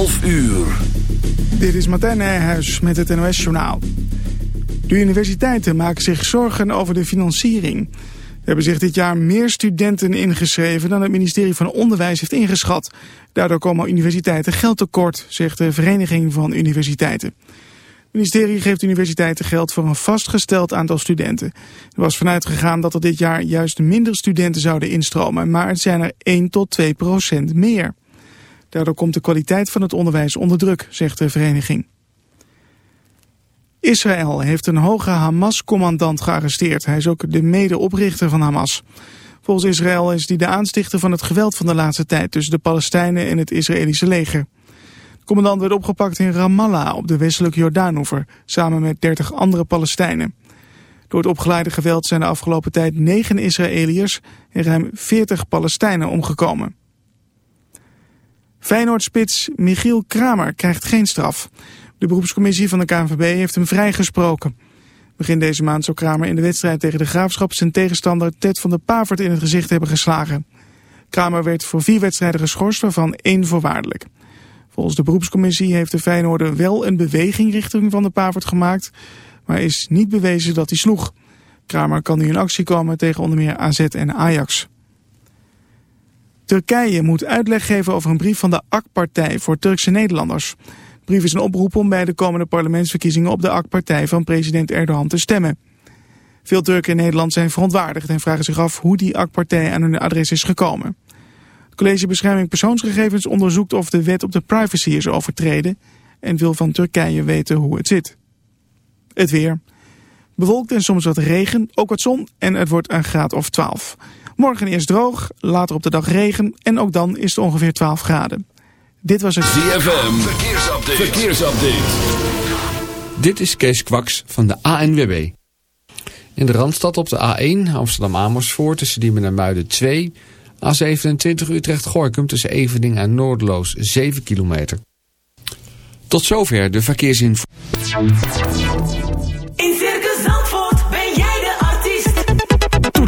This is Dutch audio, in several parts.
12 uur. Dit is Martijn Nijhuis met het NOS-journaal. De universiteiten maken zich zorgen over de financiering. Er hebben zich dit jaar meer studenten ingeschreven dan het ministerie van Onderwijs heeft ingeschat. Daardoor komen universiteiten geld tekort, zegt de Vereniging van Universiteiten. Het ministerie geeft universiteiten geld voor een vastgesteld aantal studenten. Er was vanuit gegaan dat er dit jaar juist minder studenten zouden instromen, maar het zijn er 1 tot 2 procent meer. Daardoor komt de kwaliteit van het onderwijs onder druk, zegt de vereniging. Israël heeft een hoge Hamas-commandant gearresteerd. Hij is ook de medeoprichter van Hamas. Volgens Israël is hij de aanstichter van het geweld van de laatste tijd... tussen de Palestijnen en het Israëlische leger. De commandant werd opgepakt in Ramallah op de westelijke Jordaanoever... samen met 30 andere Palestijnen. Door het opgeleide geweld zijn de afgelopen tijd 9 Israëliërs... en ruim 40 Palestijnen omgekomen. Feyenoordspits Michiel Kramer krijgt geen straf. De beroepscommissie van de KNVB heeft hem vrijgesproken. Begin deze maand zou Kramer in de wedstrijd tegen de Graafschap... zijn tegenstander Ted van der Pavert in het gezicht hebben geslagen. Kramer werd voor vier wedstrijden geschorst, waarvan één voorwaardelijk. Volgens de beroepscommissie heeft de Feyenoorder wel een beweging richting van de Pavert gemaakt... maar is niet bewezen dat hij sloeg. Kramer kan nu in actie komen tegen onder meer AZ en Ajax. Turkije moet uitleg geven over een brief van de AK-partij voor Turkse Nederlanders. De brief is een oproep om bij de komende parlementsverkiezingen op de AK-partij van president Erdogan te stemmen. Veel Turken in Nederland zijn verontwaardigd en vragen zich af hoe die AK-partij aan hun adres is gekomen. Het College Bescherming Persoonsgegevens onderzoekt of de wet op de privacy is overtreden en wil van Turkije weten hoe het zit. Het weer. Bewolkt en soms wat regen, ook wat zon en het wordt een graad of 12. Morgen eerst droog, later op de dag regen en ook dan is het ongeveer 12 graden. Dit was het ZFM Verkeersupdate. Verkeersupdate. Dit is Kees Kwaks van de ANWB. In de Randstad op de A1 Amsterdam-Amersfoort tussen Diemen en Muiden 2. A27 Utrecht-Gorkum tussen Evening en Noordloos 7 kilometer. Tot zover de verkeersinformatie.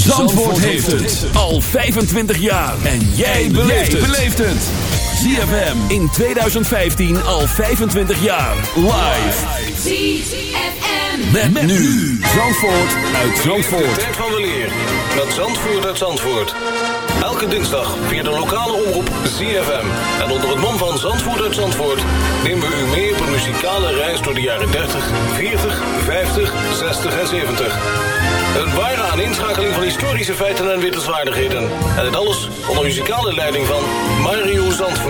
Zandvoort heeft het al 25 jaar. En jij beleeft het. ZFM in 2015 al 25 jaar. Live. ZFM. Met, met nu. Zandvoort uit Zandvoort. Tijd van weleer. Met Zandvoort uit Zandvoort. Elke dinsdag via de lokale omroep ZFM. En onder het mom van Zandvoort uit Zandvoort... nemen we u mee op een muzikale reis door de jaren 30, 40, 50, 60 en 70... Een ware aaninschakeling van historische feiten en wittelswaardigheden. En het alles onder muzikale leiding van Mario Zandvoort.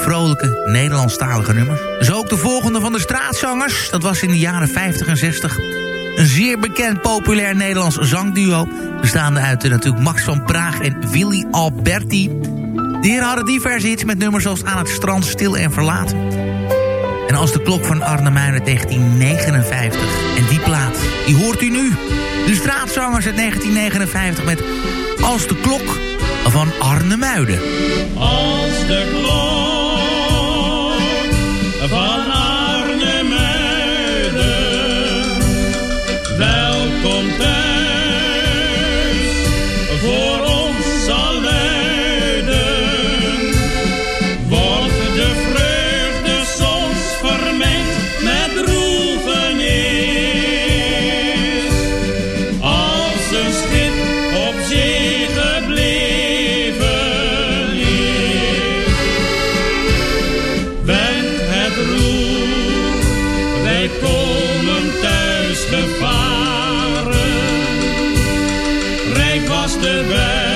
vrolijke, Nederlandstalige nummers. Zo ook de volgende van de straatzangers. Dat was in de jaren 50 en 60. Een zeer bekend populair Nederlands zangduo. Bestaande uit eh, natuurlijk Max van Praag en Willy Alberti. De heren hadden diverse hits met nummers zoals Aan het strand, Stil en Verlaten. En als de klok van Arnhem uit 1959. En die plaat, die hoort u nu. De straatzangers uit 1959 met Als de klok van Arne Muiden. Als de de.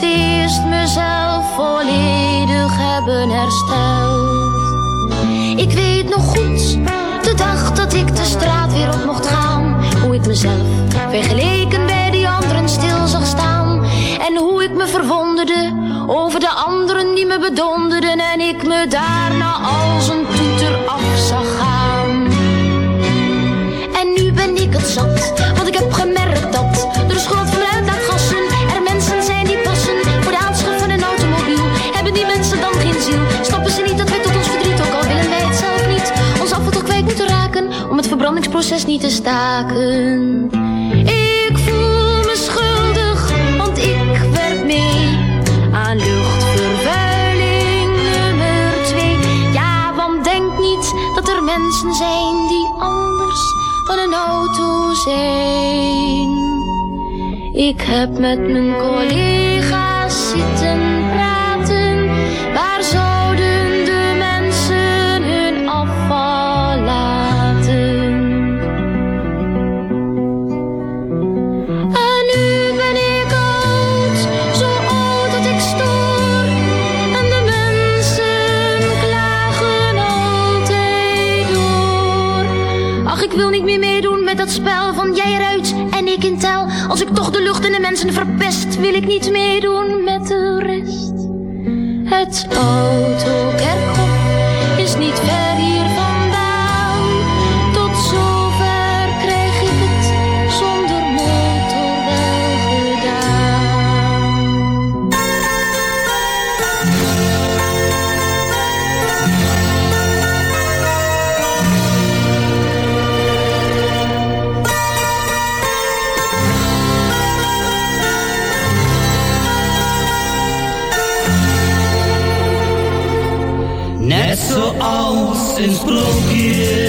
Moest eerst mezelf volledig hebben hersteld. Ik weet nog goed, de dag dat ik de straat weer op mocht gaan. Hoe ik mezelf vergeleken bij die anderen stil zag staan. En hoe ik me verwonderde over de anderen die me bedonderden. En ik me daarna als een toeter af zag gaan. En nu ben ik het zat, want ik heb gemerkt dat door de verbrandingsproces niet te staken? Ik voel me schuldig, want ik werk mee aan luchtvervuiling nummer twee. Ja, want denk niet dat er mensen zijn die anders van een auto zijn. Ik heb met mijn collega's van jij eruit en ik in tel. Als ik toch de lucht en de mensen verpest, wil ik niet meedoen met de rest. Het autokerkhof is niet ver zoals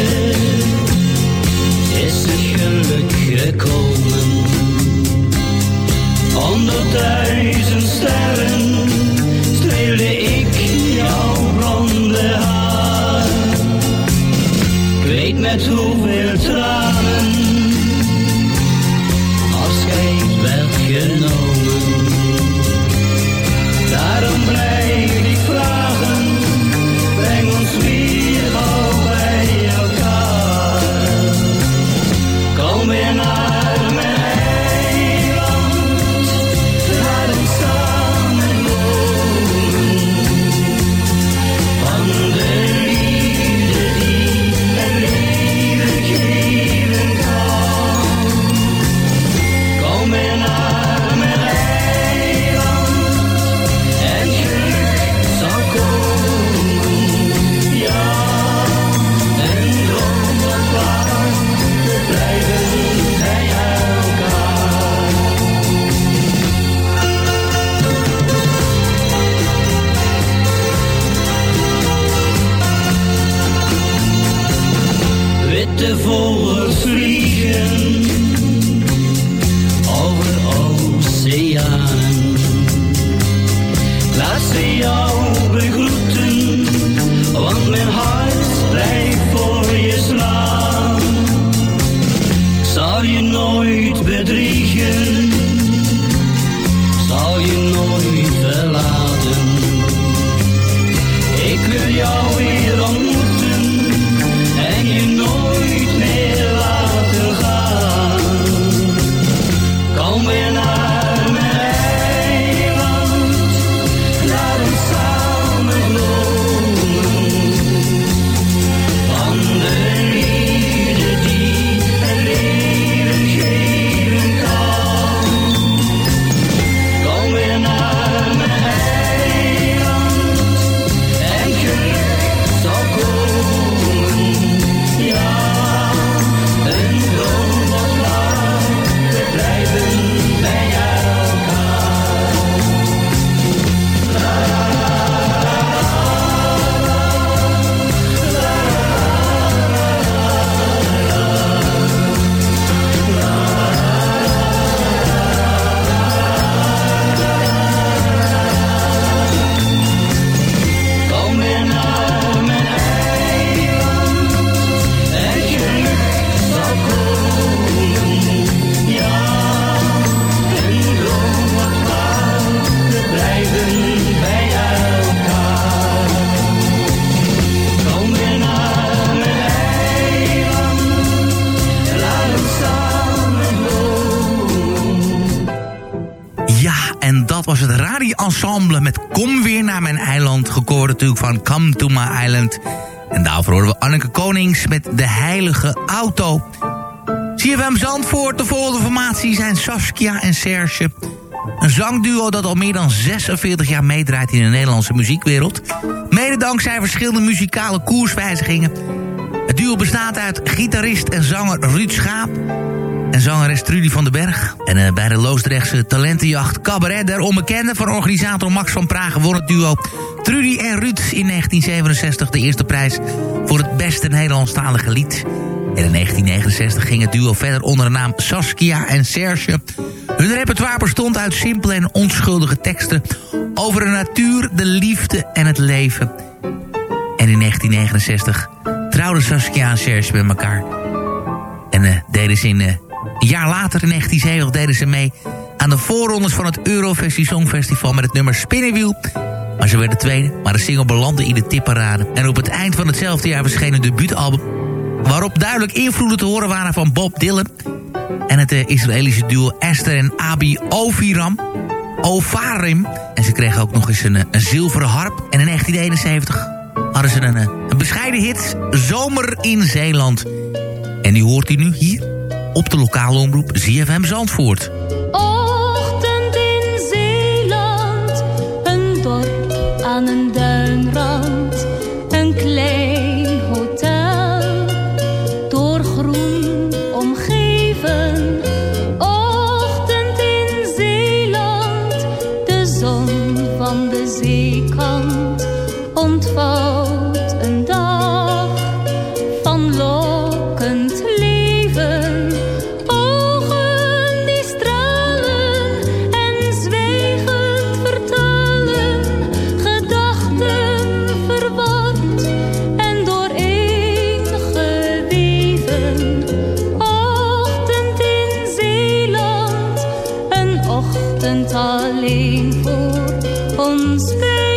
je nooit verlaten. Ik wil jou Come island. En daarvoor horen we Anneke Konings met De Heilige Auto. CFM Zandvoort, de volgende formatie zijn Saskia en Serge. Een zangduo dat al meer dan 46 jaar meedraait in de Nederlandse muziekwereld. Mede dankzij verschillende muzikale koerswijzigingen. Het duo bestaat uit gitarist en zanger Ruud Schaap... en zangeres Trudy van den Berg. En uh, bij de Loosdrechtse talentenjacht Cabaret der Onbekende... van organisator Max van Praag won het duo Trudy en Ruud in 1967 de eerste prijs... voor het beste Nederlandstalige lied... En in 1969 ging het duo verder onder de naam Saskia en Serge. Hun repertoire bestond uit simpele en onschuldige teksten... over de natuur, de liefde en het leven. En in 1969 trouwden Saskia en Serge met elkaar. En uh, deden ze in, uh, een jaar later, in 1970, deden ze mee... aan de voorrondes van het Eurovisie Songfestival met het nummer Spinnenwiel... Maar ze werden tweede, maar de single belandde in de tipparade. En op het eind van hetzelfde jaar verscheen een debuutalbum waarop duidelijk invloeden te horen waren van Bob Dylan... en het uh, Israëlische duo Esther en Abi Oviram. Ovarim. En ze kregen ook nog eens een, een zilveren harp. En in 1971 hadden ze een, een bescheiden hit... Zomer in Zeeland. En die hoort u nu hier op de lokale omroep ZFM Zandvoort. Voor ons beiden.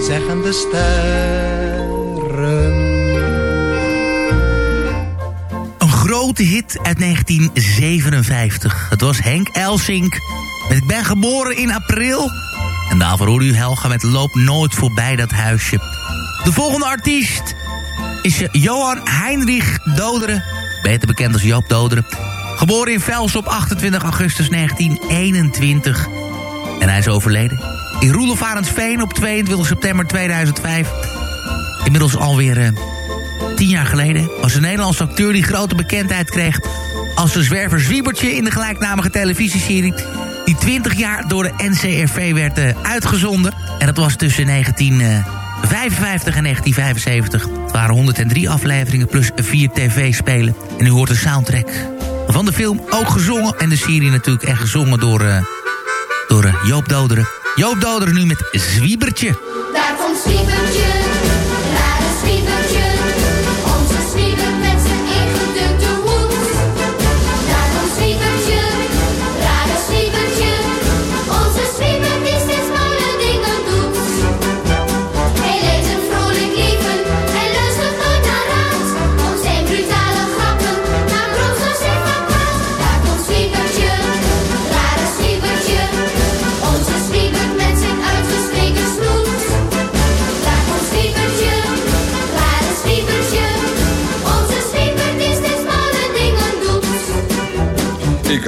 zeggen de sterren. Een grote hit uit 1957. Het was Henk Elsink met Ik ben geboren in april. En daarvoor hoorde u Helga met Loop nooit voorbij dat huisje. De volgende artiest is Johan Heinrich Doderen. Beter bekend als Joop Doderen. Geboren in Vels op 28 augustus 1921. En hij is overleden. In Roelofarensveen op 22 september 2005. Inmiddels alweer uh, tien jaar geleden. Was een Nederlandse acteur die grote bekendheid kreeg... als de zwerver Zwiebertje in de gelijknamige televisieserie... die 20 jaar door de NCRV werd uh, uitgezonden. En dat was tussen 1955 en 1975. Het waren 103 afleveringen plus 4 tv-spelen. En u hoort de soundtrack van de film ook gezongen. En de serie natuurlijk echt gezongen door, door Joop Doderen. Joop Doderen nu met Zwiebertje. Daar komt Zwiebertje,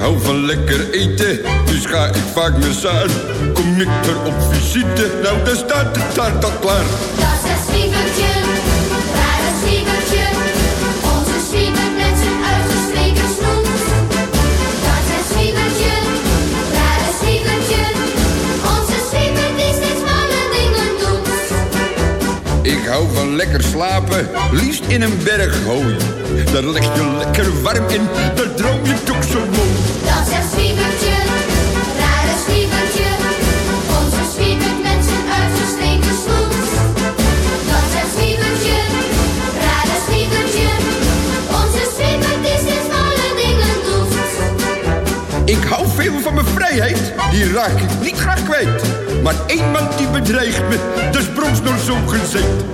hou van lekker eten, dus ga ik vaak naar Saar. Kom ik er op visite, nou dan staat de taart al klaar. Dat is het zwiebertje, daar is zwiebertje. Onze zwiebert met zijn uitgestreken snoet. Dat is het zwiebertje, daar is zwiebertje. Onze zwiebert die steeds malle dingen doet. Ik hou van lekker slapen, liefst in een berg hooi. Daar leg je lekker warm in, daar droom vrijheid, die raak ik niet graag kwijt. Maar één man die bedreigt me, dat is bronsnor zo gezegd.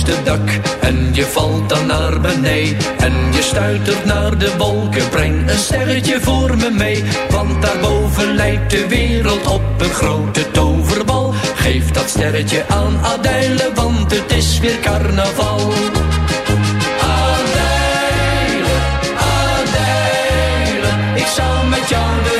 Hoogste dak en je valt dan naar beneden. En je stuitert naar de wolken, breng een sterretje voor me mee. Want daarboven lijkt de wereld op een grote toverbal. Geef dat sterretje aan Adèle, want het is weer carnaval. Adèle, Adèle, ik zou met jou de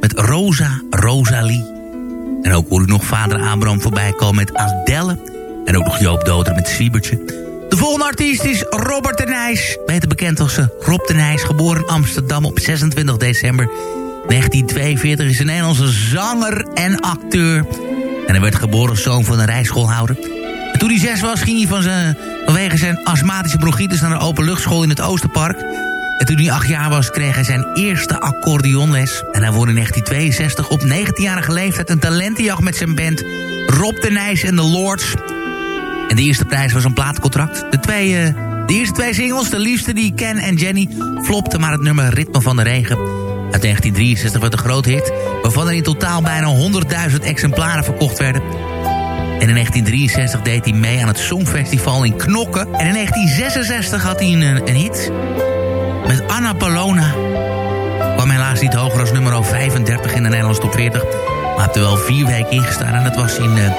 Met Rosa Rosalie. En ook hoor u nog vader Abraham voorbij komen met Adelle. En ook nog Joop Doder met Siebertje. De volgende artiest is Robert de Nijs. Beter bekend als eh, Rob de Nijs. Geboren in Amsterdam op 26 december 1942. Is een Nederlandse zanger en acteur. En hij werd geboren als zoon van een rijschoolhouder. En toen hij zes was, ging hij van zijn, vanwege zijn astmatische bronchitis... naar een openluchtschool in het Oosterpark. En toen hij acht jaar was, kreeg hij zijn eerste accordeonles. En hij won in 1962 op 19-jarige leeftijd een talentenjacht met zijn band... Rob de Nijs en de Lords. En de eerste prijs was een plaatcontract. De, twee, eh, eerste twee singles, de liefste die Ken en Jenny... flopten maar het nummer Ritme van de Regen. Uit 1963 werd een groot hit... waarvan er in totaal bijna 100.000 exemplaren verkocht werden. En in 1963 deed hij mee aan het Songfestival in Knokken. En in 1966 had hij een, een hit met Anna Palona. Kwam helaas niet hoger als nummer 35 in de Nederlandse top 40. Maar heeft er wel vier weken ingestaan. En dat was in uh,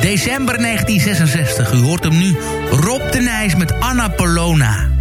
december 1966. U hoort hem nu. Rob de Nijs met Anna Palona.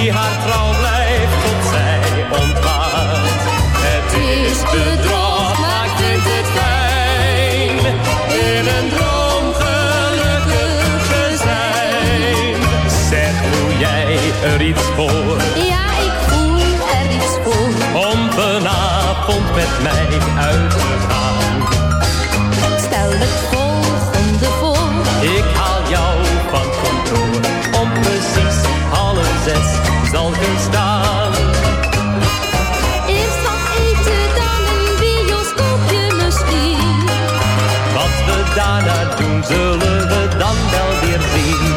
die haar trouw blijft tot zij ontwaart. Het is bedrog, maar vindt het fijn in een droom gelukkig te zijn. Zeg hoe jij er iets voor zal er staan. Eerst wat eten, dan een bioscoopje misschien. Wat we daarna doen, zullen we dan wel weer zien.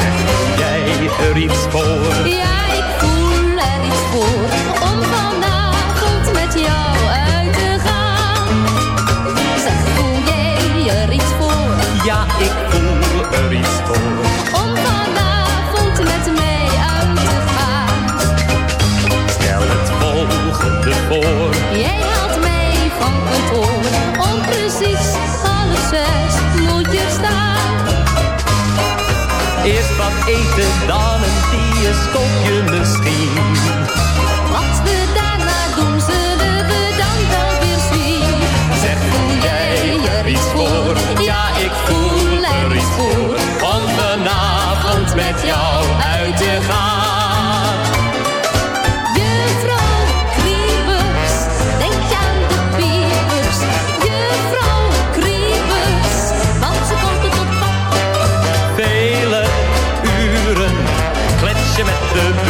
Zeg jij er iets voor? Ja, ik voel er iets voor. Om vanavond met jou uit te gaan. Zeg, voel jij er iets voor? Ja, ik voor. Jij haalt mij van kantoor. Om precies half zes moet je staan. Eerst wat eten, dan een bioscoopje misschien. Wat we daarna doen, zullen we dan wel weer zien. Zeg, voel jij er iets voor? Ja, ik voel er iets voor. Om vanavond met jou uit te gaan. De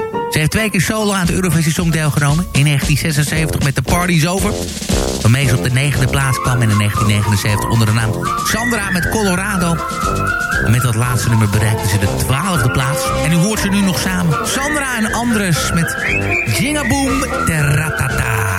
Ze heeft twee keer solo aan het Eurovisie Song deelgenomen. In 1976 met The Party's Over. Waarmee ze op de negende plaats kwam. En in 1979 onder de naam Sandra met Colorado. En met dat laatste nummer bereikte ze de twaalfde plaats. En u hoort ze nu nog samen. Sandra en Andres met Jingaboom Teratata.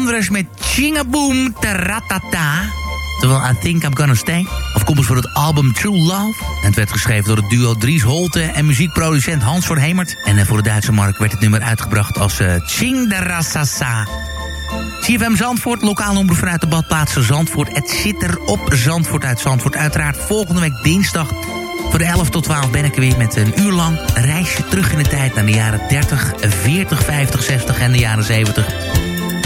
Andres met Chingaboom Taratata. Terwijl I Think I'm Gonna Stay. Afkomstig voor het album True Love. En het werd geschreven door het duo Dries Holte en muziekproducent Hans van Hemert. En eh, voor de Duitse markt werd het nummer uitgebracht als uh, Chingdarasasa. CFM Zandvoort, lokaal omroep vanuit de badplaatsen Zandvoort. Het zit er op Zandvoort uit Zandvoort. Uiteraard volgende week dinsdag voor de 11 tot 12 ben ik er weer met een uur lang reisje terug in de tijd... naar de jaren 30, 40, 50, 60 en de jaren 70.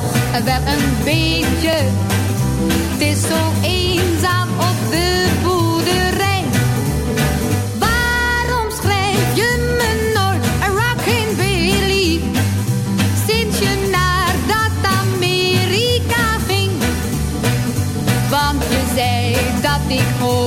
toch wel een beetje. Het is zo eenzaam op de boerderij. Waarom schrijf je me nooit een Rockin'? Sinds je naar dat Amerika ging. Want je zei dat ik over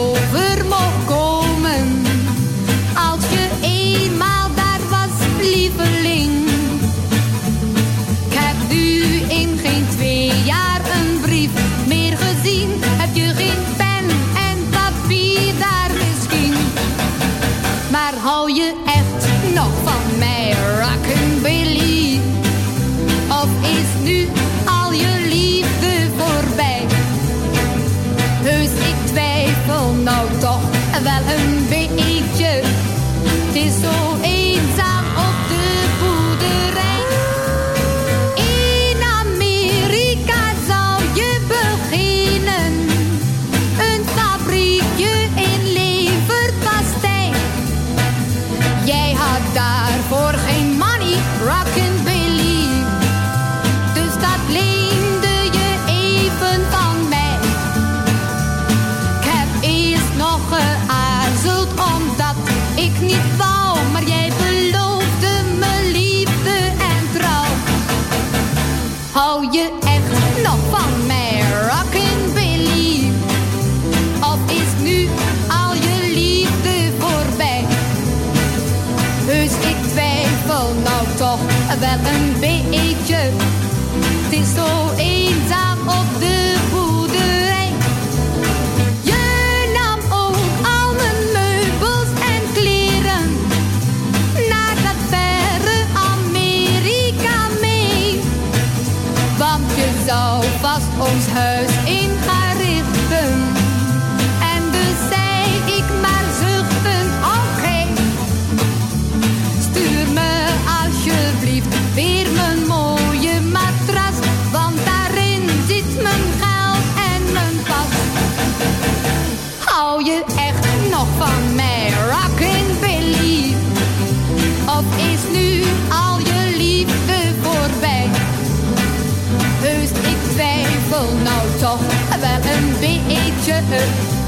beetje.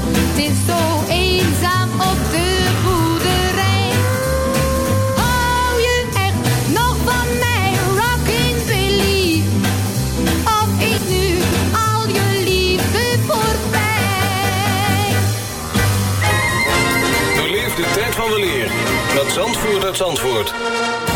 Het is zo eenzaam op de boerderij. Hou je echt nog van mij, Rockin' Billy? Of is nu al je liefde voorbij? Beleef de tijd van weleer met Zandvoort uit Zandvoort.